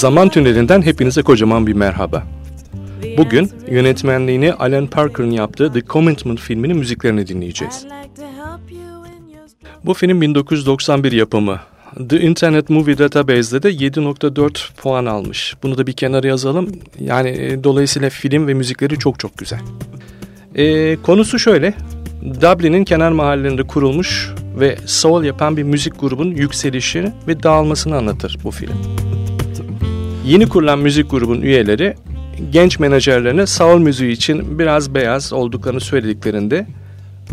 Zaman Tüneli'nden hepinize kocaman bir merhaba. Bugün yönetmenliğini Alan Parker'ın yaptığı The Commitment filminin müziklerini dinleyeceğiz. Bu film 1991 yapımı. The Internet Movie Database'de de 7.4 puan almış. Bunu da bir kenara yazalım. Yani e, dolayısıyla film ve müzikleri çok çok güzel. E, konusu şöyle. Dublin'in kenar mahallelerinde kurulmuş ve soul yapan bir müzik grubun yükselişini ve dağılmasını anlatır bu film. Yeni kurulan müzik grubun üyeleri genç menajerlerine soul müziği için biraz beyaz olduklarını söylediklerinde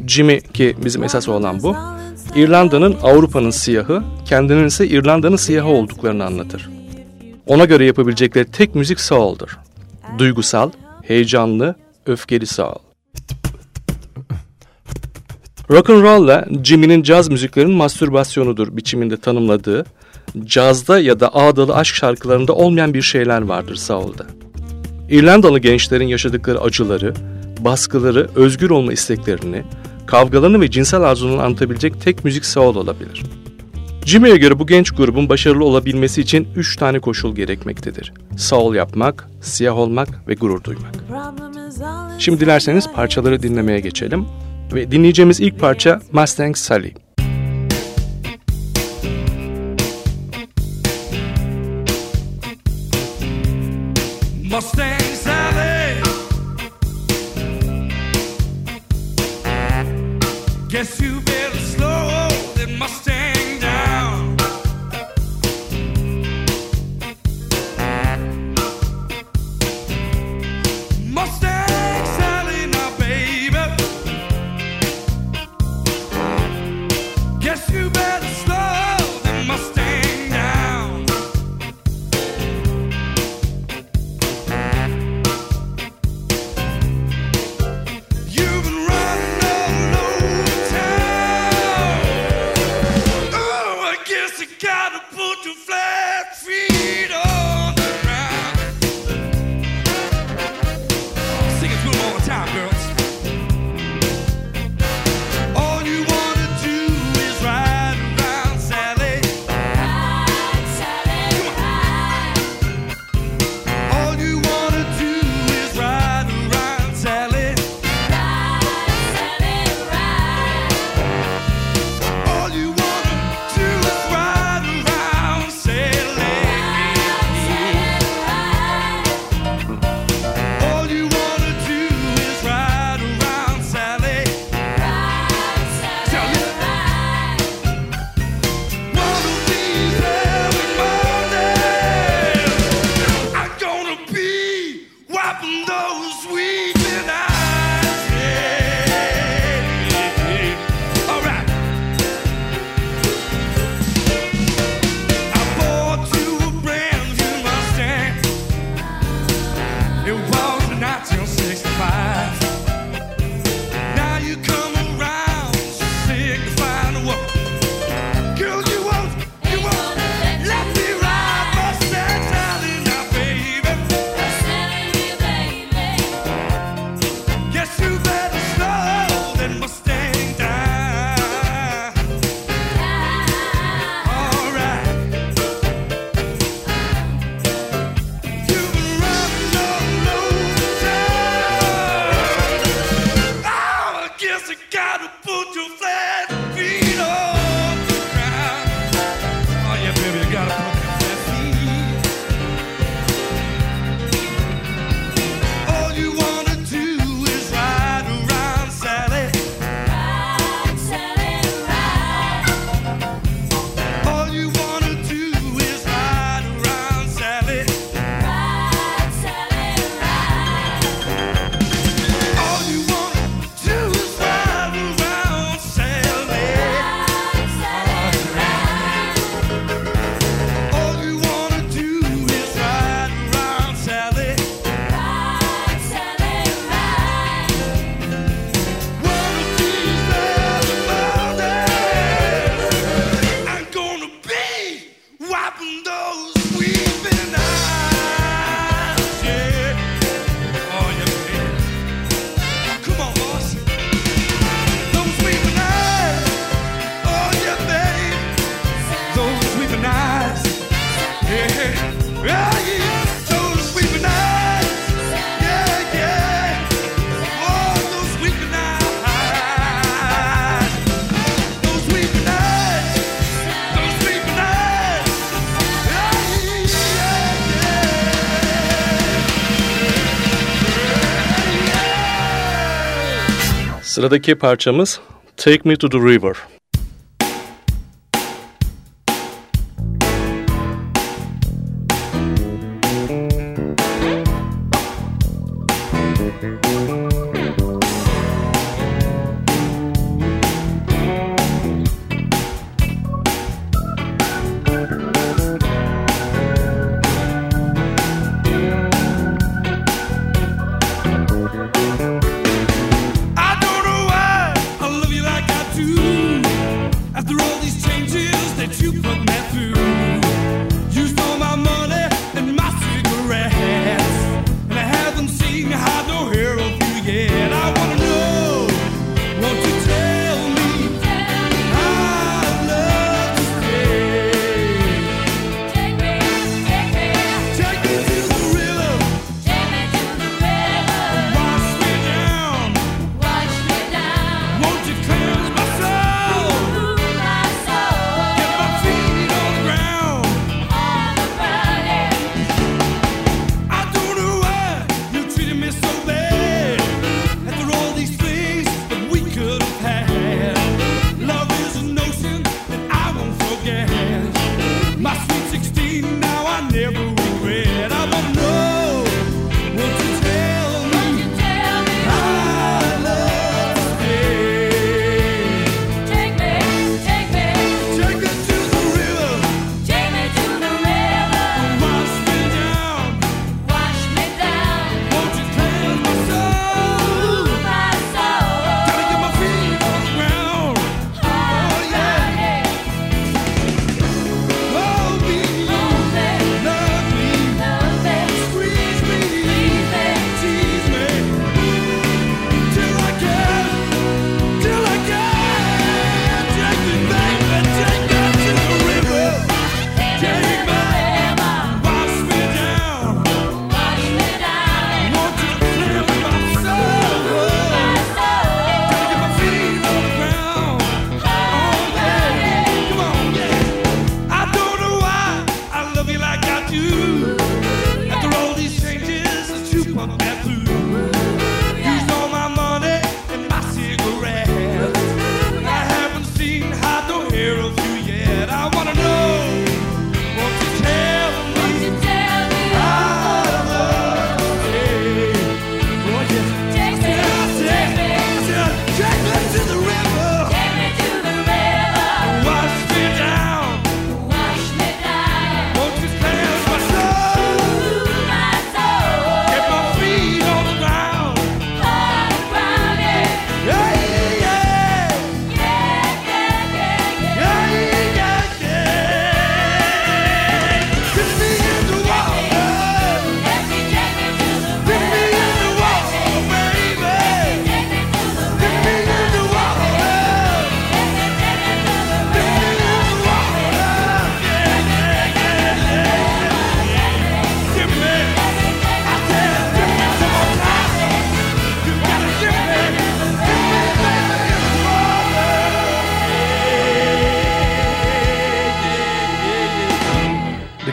Jimmy ki bizim esas olan bu İrlanda'nın Avrupa'nın siyahı kendinin ise İrlanda'nın siyahı olduklarını anlatır. Ona göre yapabilecekleri tek müzik soul'dur. Duygusal, heyecanlı, öfkeli soul. Rock and Roll'la Jimmy'nin caz müziklerinin mastürbasyonudur biçiminde tanımladığı, cazda ya da ağdalı aşk şarkılarında olmayan bir şeyler vardır Soul'da. İrlandalı gençlerin yaşadıkları acıları, baskıları, özgür olma isteklerini, kavgalarını ve cinsel arzunu anlatabilecek tek müzik Soul olabilir. Jimmy'ye göre bu genç grubun başarılı olabilmesi için üç tane koşul gerekmektedir. Soul yapmak, siyah olmak ve gurur duymak. Şimdi dilerseniz parçaları dinlemeye geçelim. Ve dinleyeceğimiz ilk parça Mustang Sally. For stay Sıradaki parçamız Take Me to the River.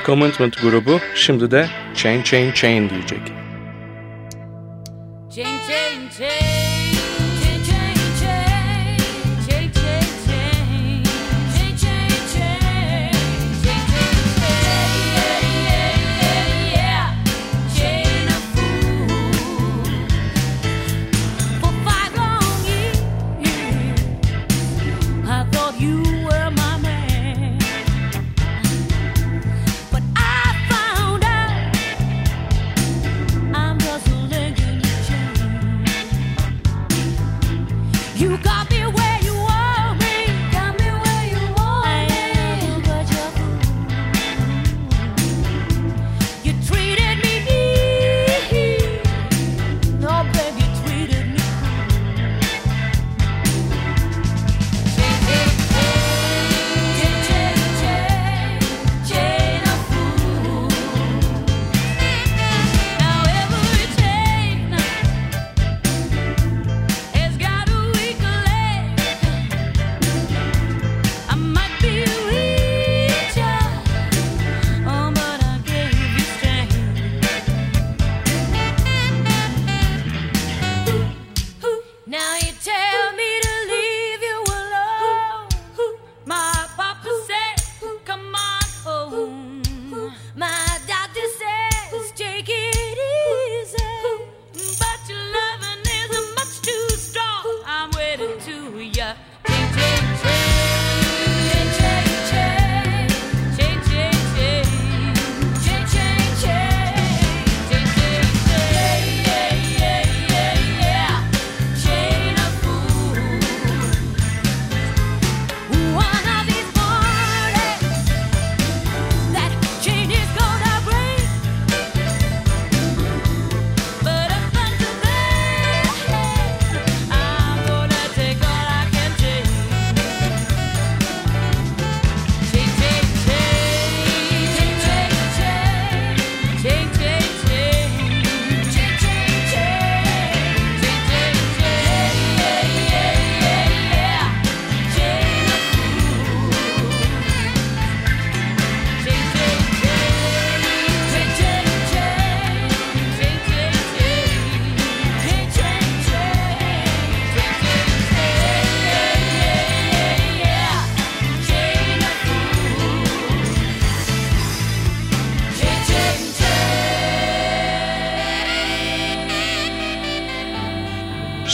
Commitment grubu şimdi de Chain Chain Chain diyecek.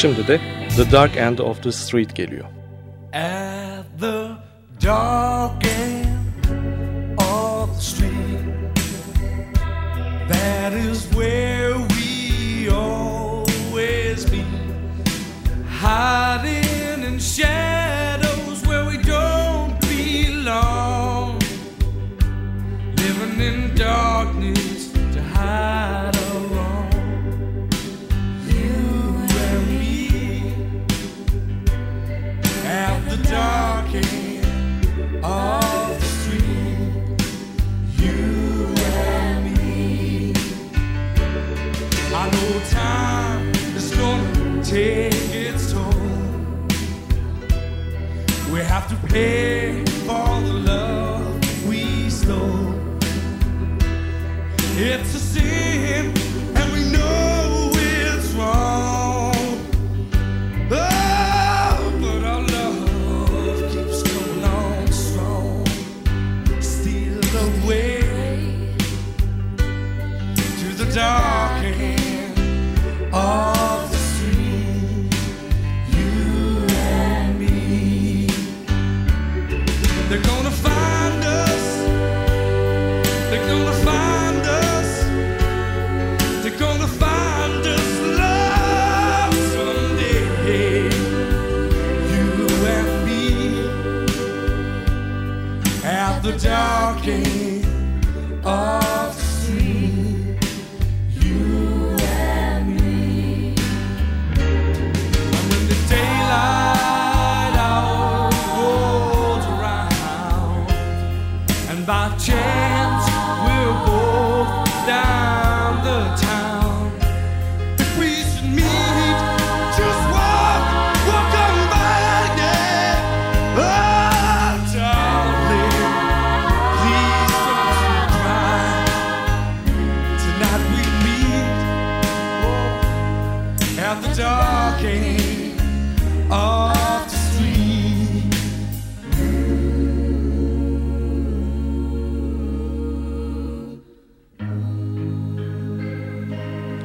Şimdi de The Dark End of the Street geliyor.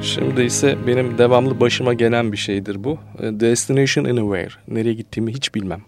Şimdi ise benim devamlı başıma gelen bir şeydir bu. E, destination Anywhere. Nereye gittiğimi hiç bilmem.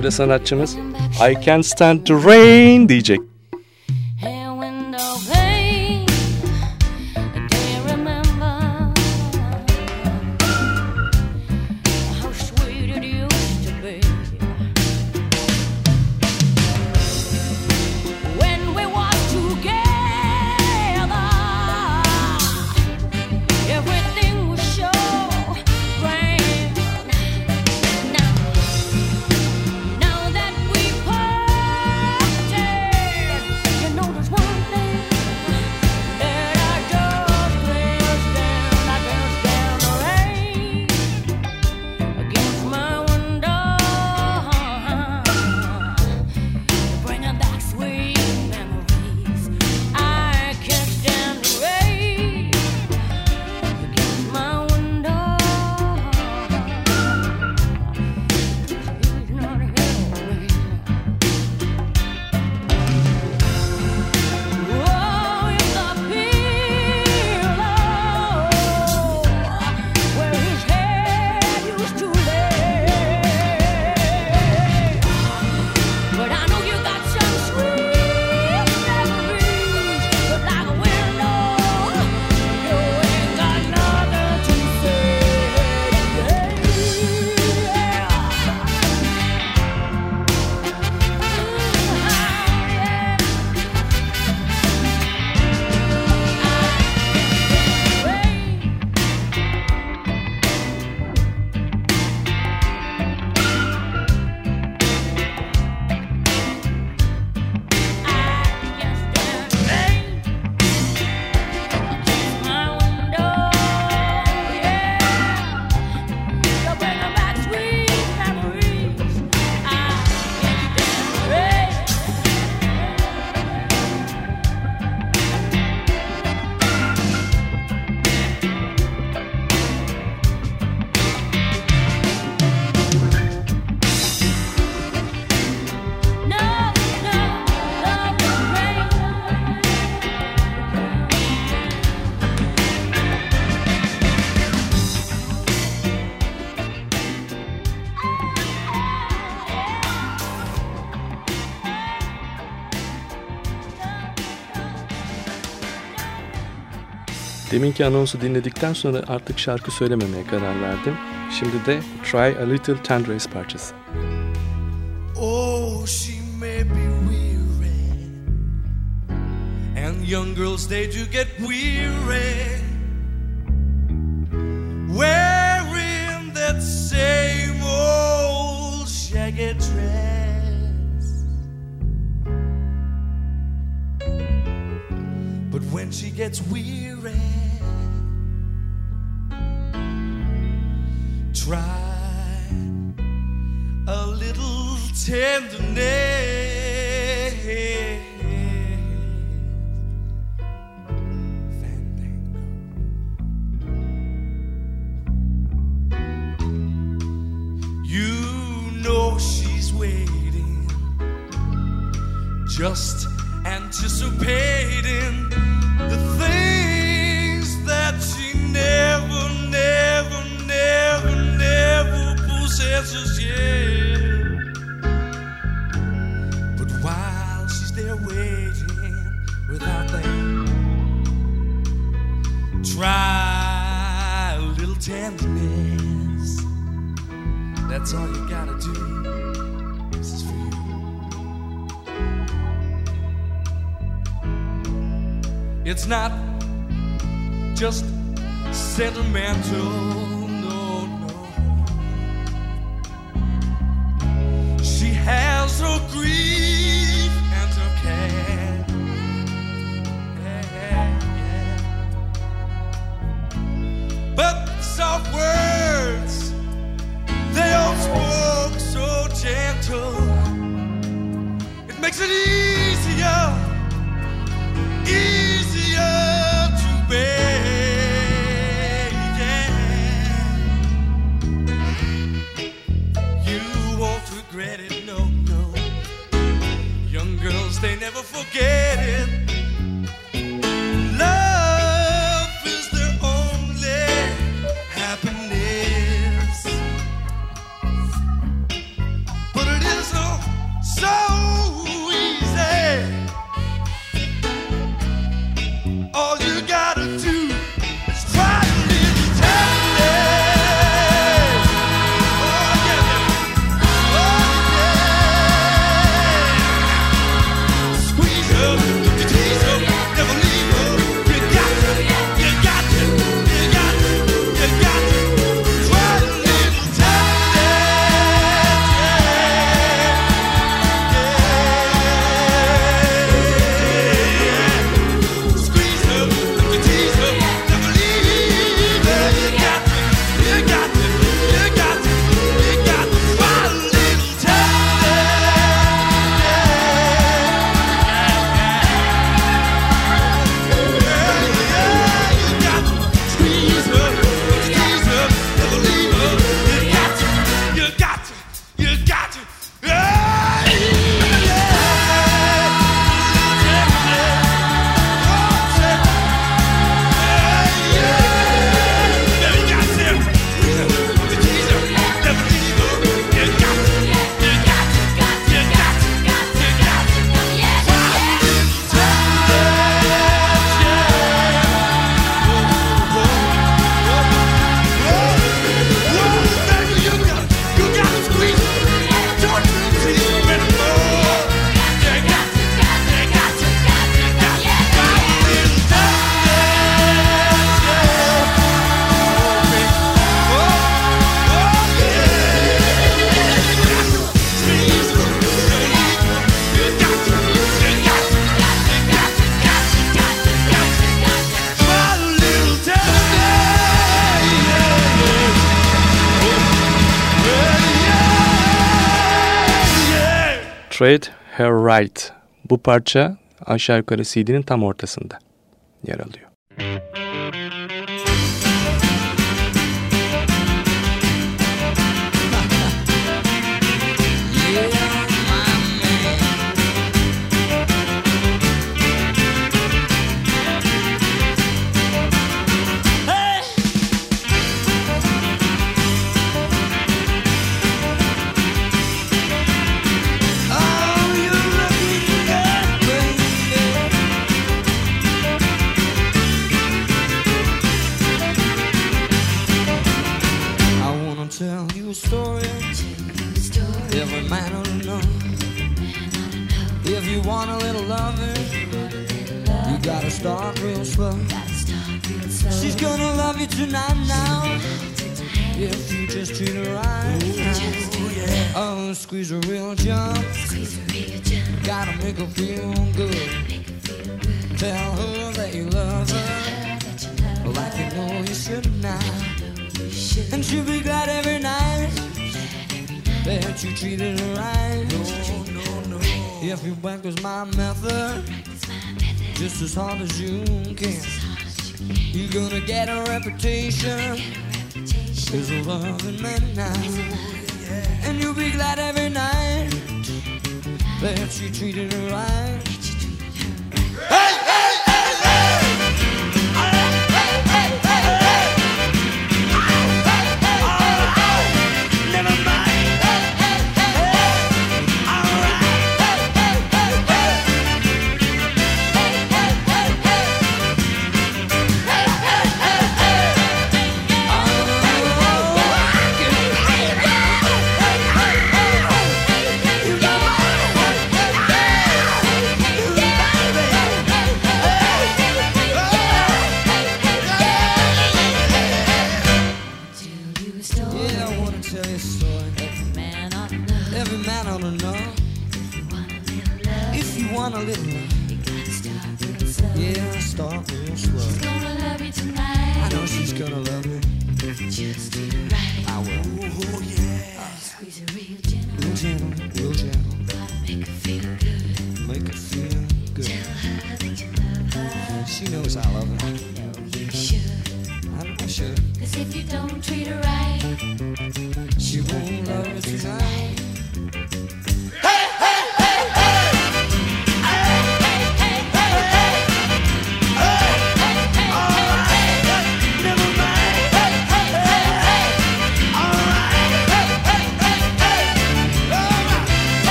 Şimdi sanatçımız I Can't Stand The Rain diyecek. Deminki anonsu dinledikten sonra artık şarkı söylememeye karar verdim. Şimdi de Try a Little Tendresse parçası. Oh, she may be weary And young girls they do get weary Wearing that same old shaggy dress But when she gets weary a little tenderness. You know she's waiting just It's not just sentimental, no, no. She has her grief and her care. Yeah, yeah. But forget it. Treat Her Right. Bu parça aşağı yukarı CD'nin tam ortasında yer alıyor. Start real slow. She's gonna love you tonight now. If you just treat her right. Oh, squeeze her real jump. Gotta make her feel good. Tell her that you love her. Like you know you should now. And she'll be glad every night that you treated her right. No, no, no. If you back was my method, just as hard as you can, you're gonna get a reputation. As a loving man now. And you'll be glad every night that you treated her right.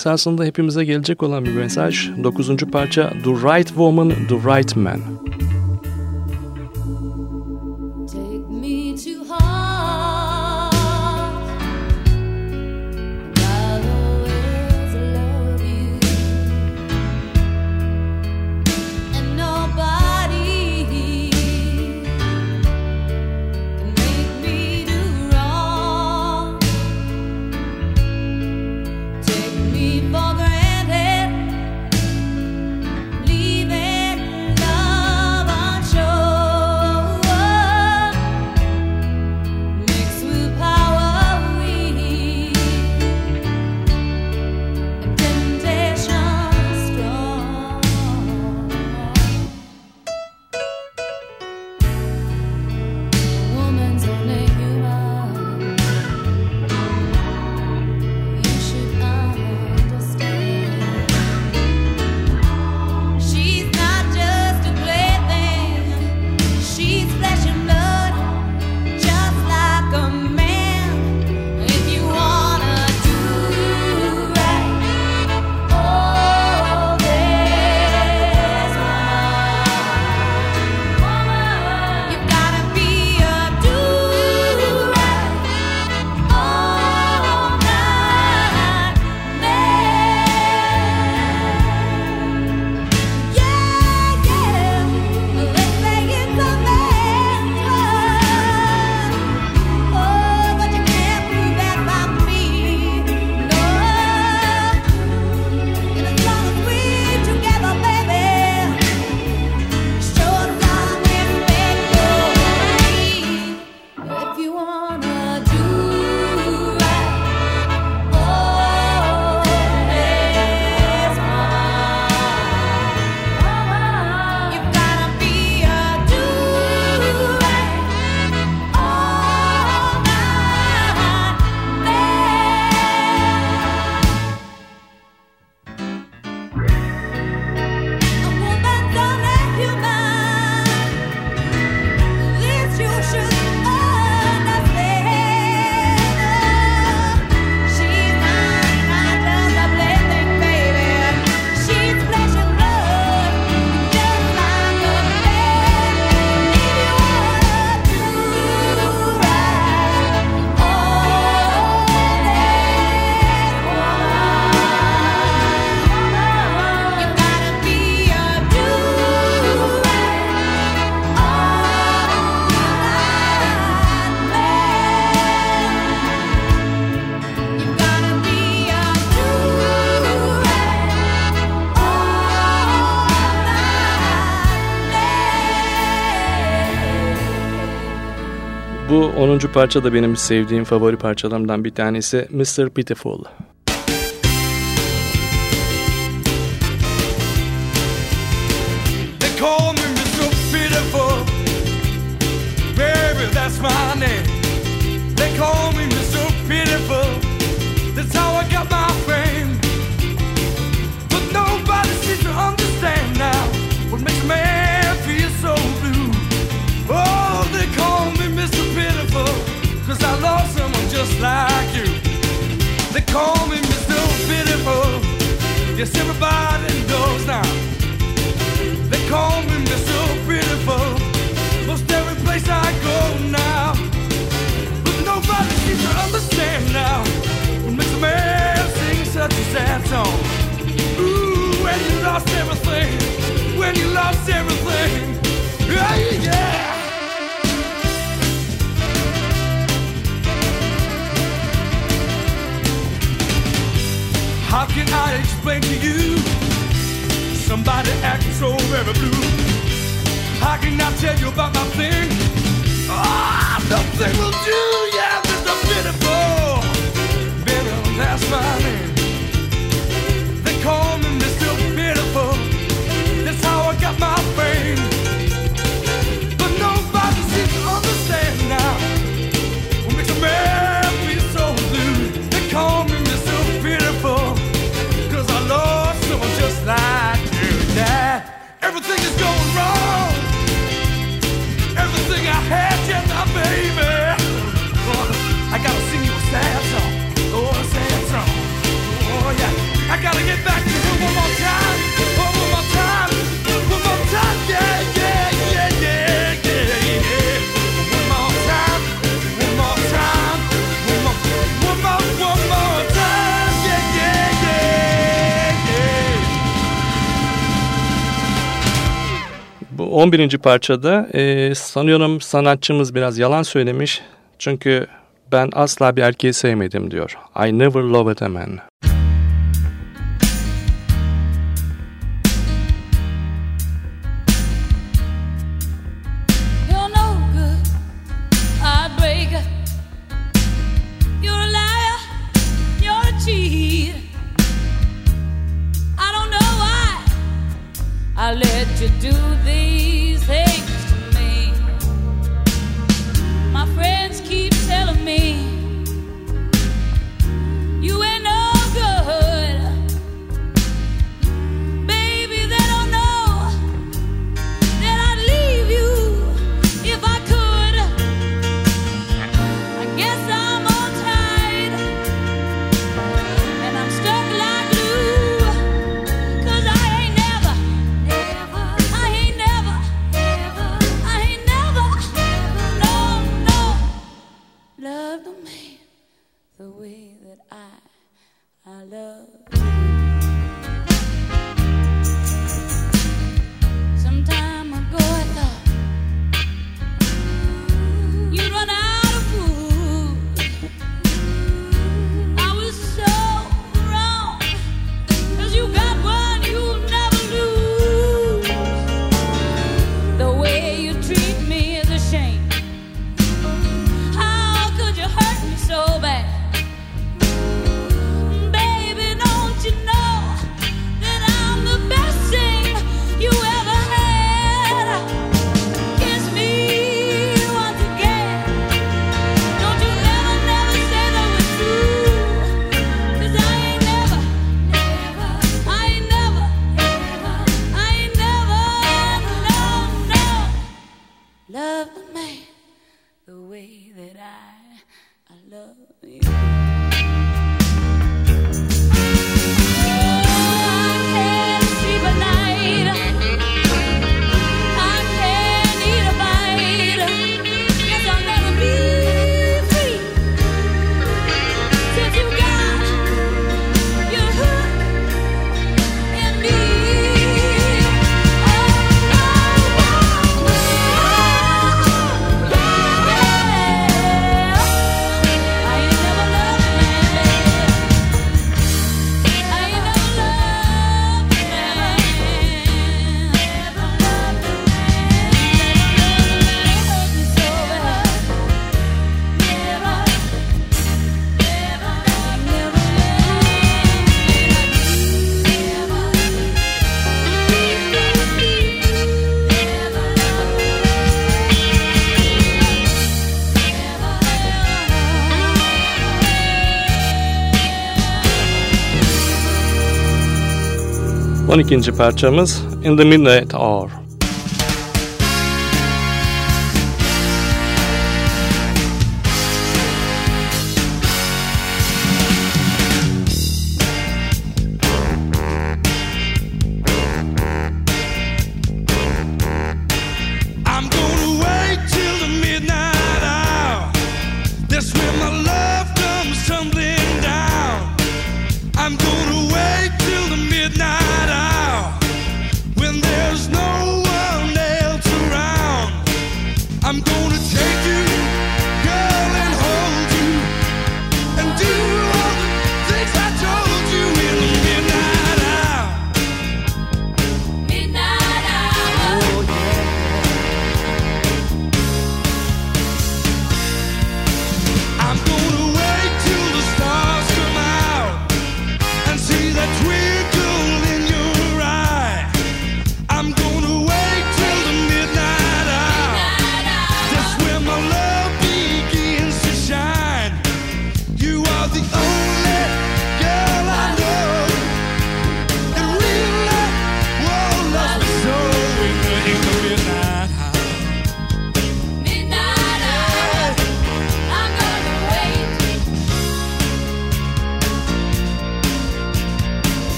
Esasında hepimize gelecek olan bir mesaj. Dokuzuncu parça The Right Woman, The Right Man. Bu 10. parça da benim sevdiğim favori parçalarımdan bir tanesi Mr. Pitiful. Yes, everybody knows now. They call me Mr. Pitiful. Most every place I go now. But nobody seems to understand now. What makes a man sing such a sad song? Ooh, when you lost everything. When you lost everything. Yeah, yeah. How can I explain to you? Somebody acting so very blue. How can I tell you about my thing? Ah, nothing will do. Yeah, Mr. Pitiful. Bitter, that's my name. They call 11. parçada e, sanıyorum sanatçımız biraz yalan söylemiş. Çünkü ben asla bir erkeği sevmedim diyor. I never loved a man. I let you do love. 12. parçamız In the Midnight Hour.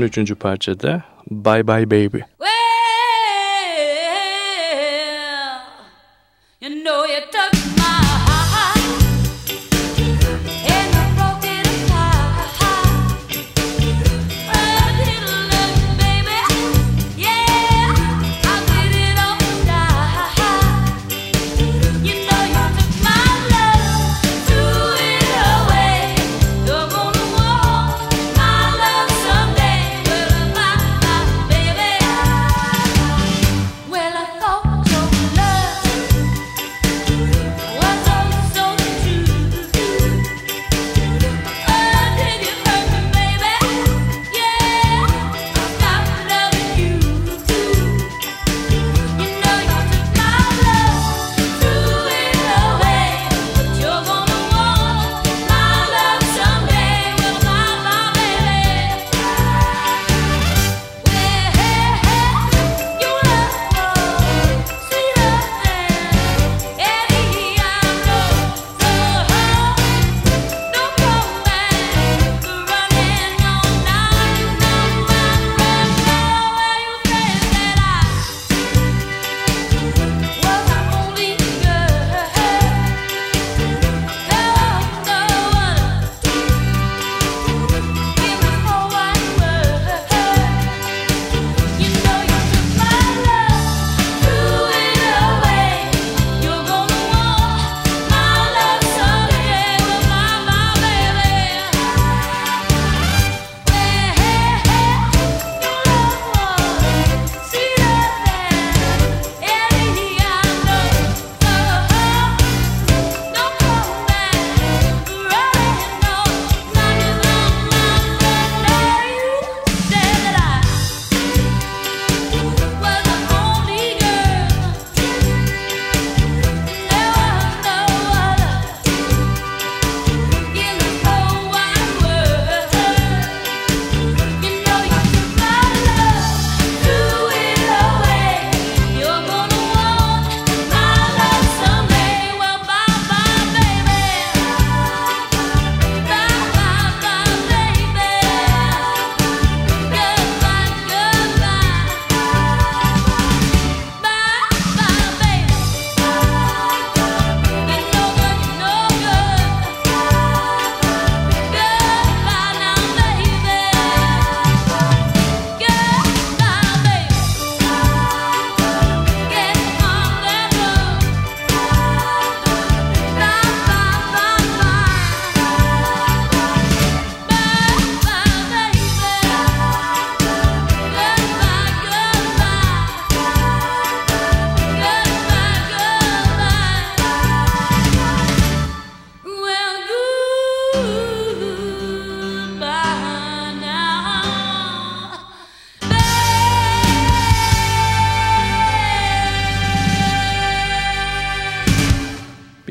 13. parçada Bye Bye Baby.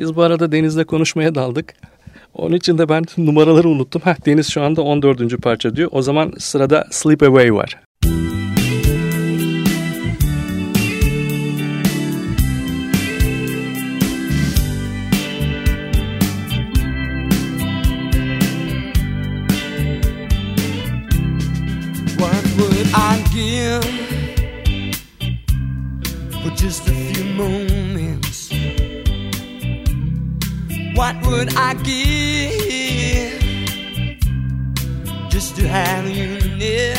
Biz bu arada Deniz'le konuşmaya daldık. Onun için de ben numaraları unuttum. Heh, Deniz şu anda 14. parça diyor. O zaman sırada Sleep Away var. What would I give for just a What would I give just to have you near?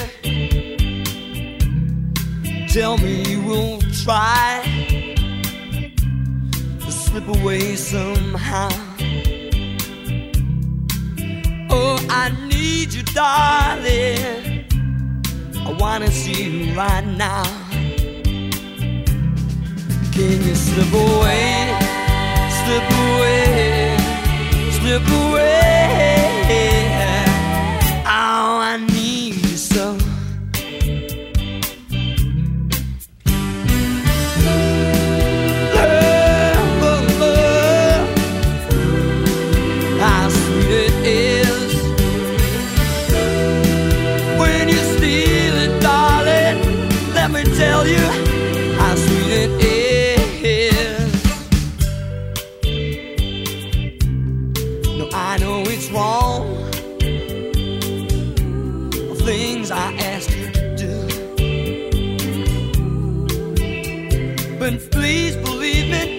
Tell me you will try to slip away somehow. Oh, I need you, darling. I wanna see you right now. Can you slip away, slip away, slip away?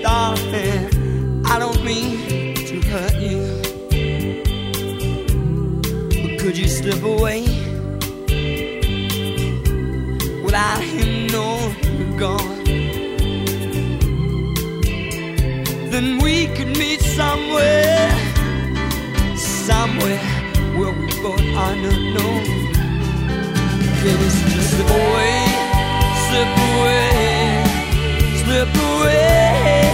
Darling. I don't mean to hurt you. But could you slip away? without him knowing you're gone. Then we could meet somewhere, somewhere where we both are unknown. Can you slip away, slip away, slip away?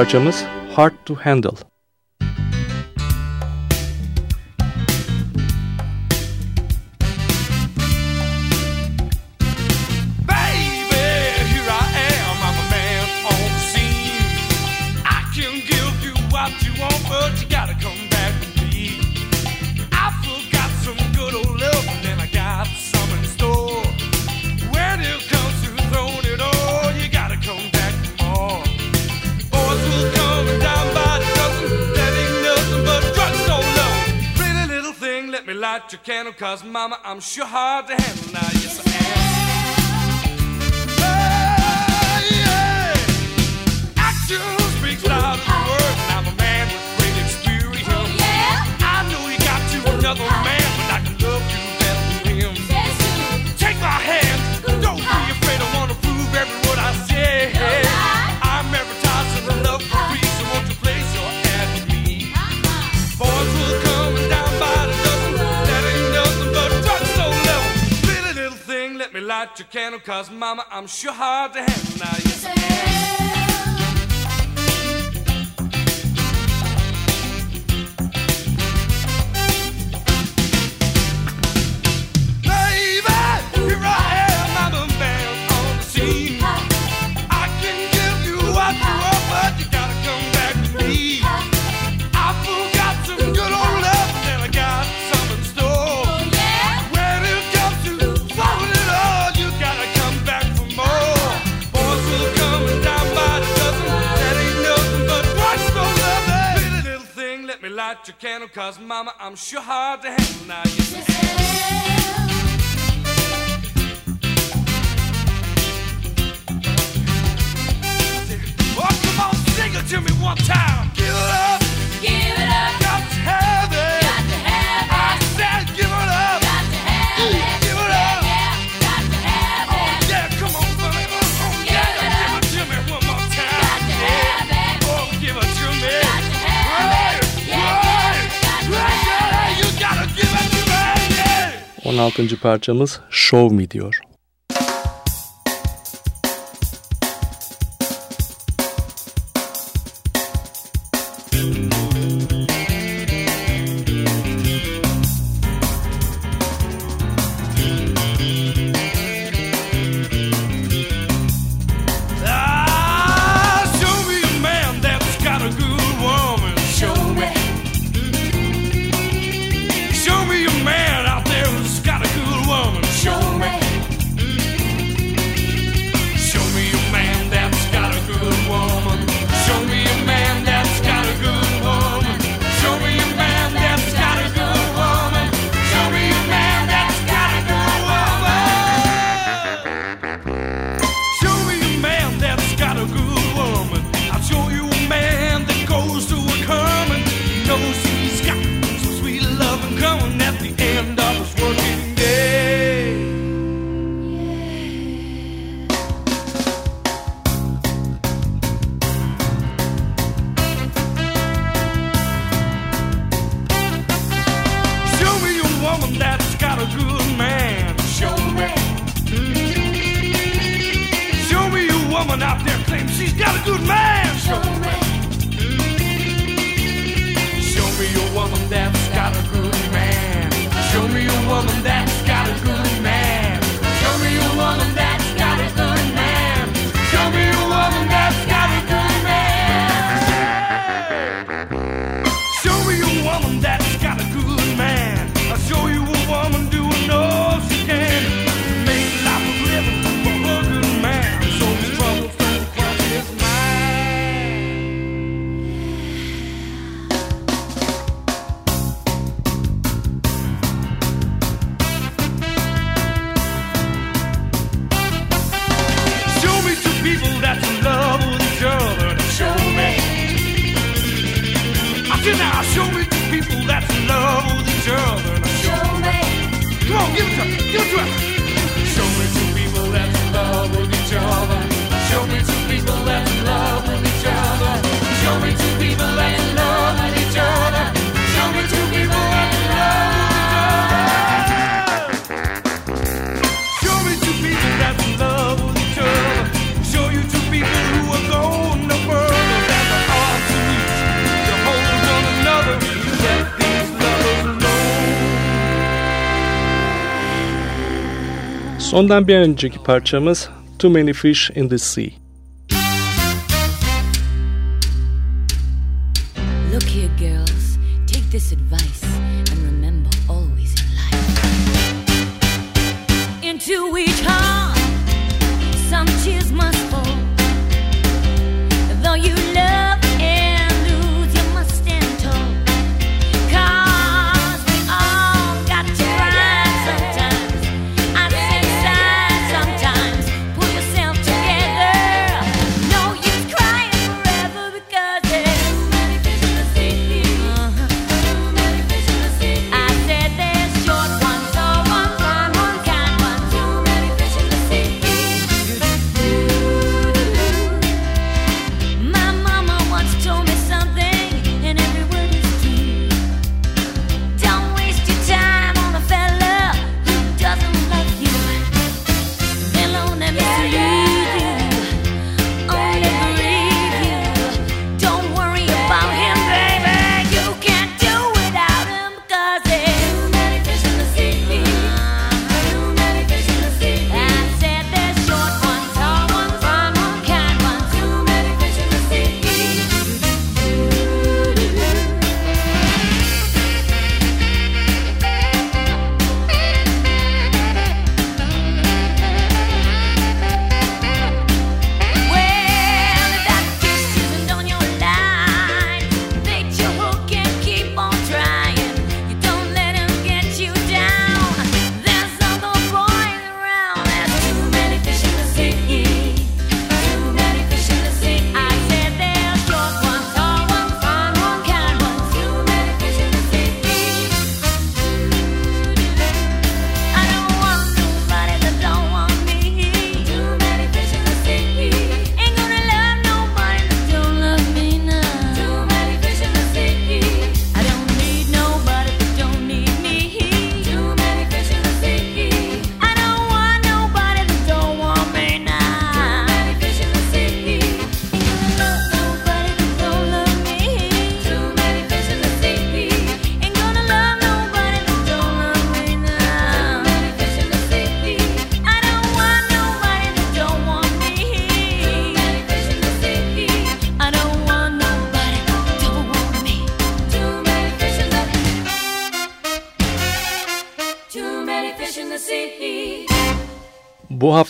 Parçamız Hard to Handle. I'm sure hard to handle. light your candle, cause mama, I'm sure hard to handle now. You say. candle, cause mama, I'm sure hard to handle now. Yes, yes. Oh, come on, sing it to me one time. Give it up. Give it up. Got to have it. Got to have it. I said, give it up. Got to have it. 96. parçamız Show Me diyor. Ondan bir önceki parçamız Too Many Fish in the Sea.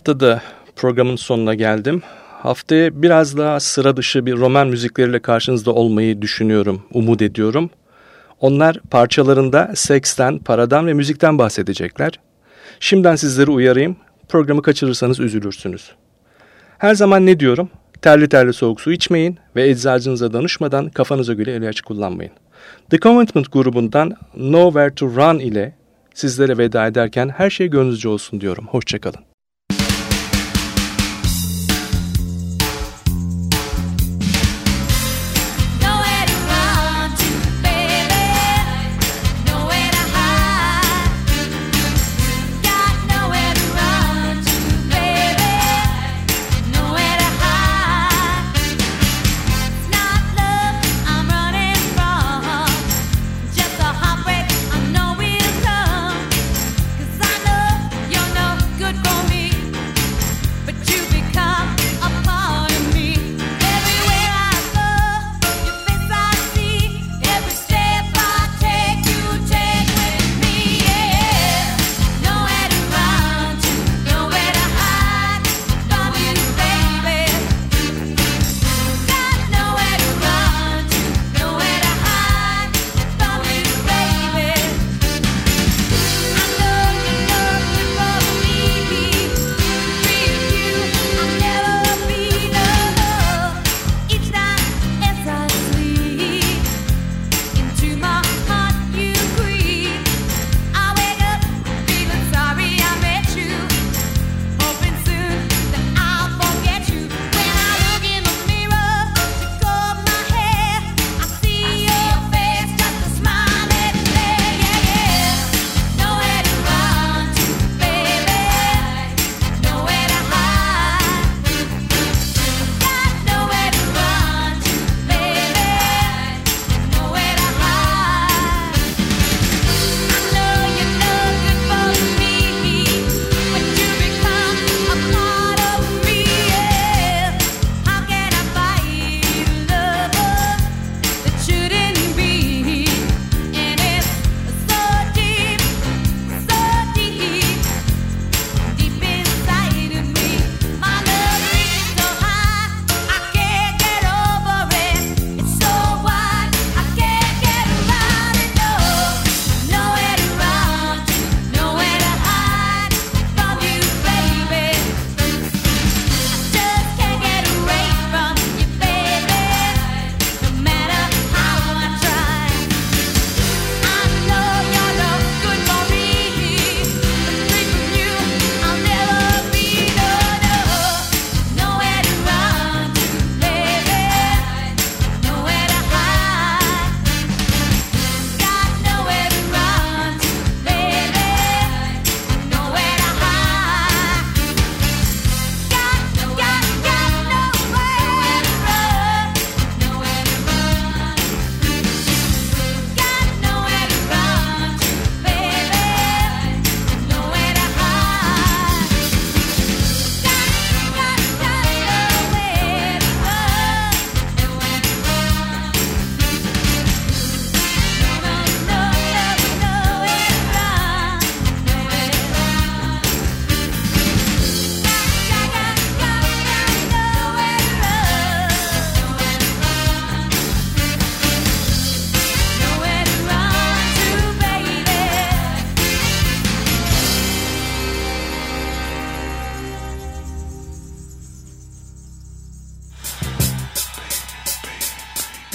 haftada programın sonuna geldim. Haftaya biraz daha sıra dışı bir roman müzikleriyle karşınızda olmayı düşünüyorum, umut ediyorum. Onlar parçalarında seksten, paradan ve müzikten bahsedecekler. Şimdiden sizleri uyarayım, programı kaçırırsanız üzülürsünüz. Her zaman ne diyorum? Terli terli soğuk su içmeyin ve eczacınıza danışmadan kafanıza göre ilaç kullanmayın. The Commitment grubundan Nowhere to Run ile sizlere veda ederken her şey gönlünüzce olsun diyorum. Hoşçakalın.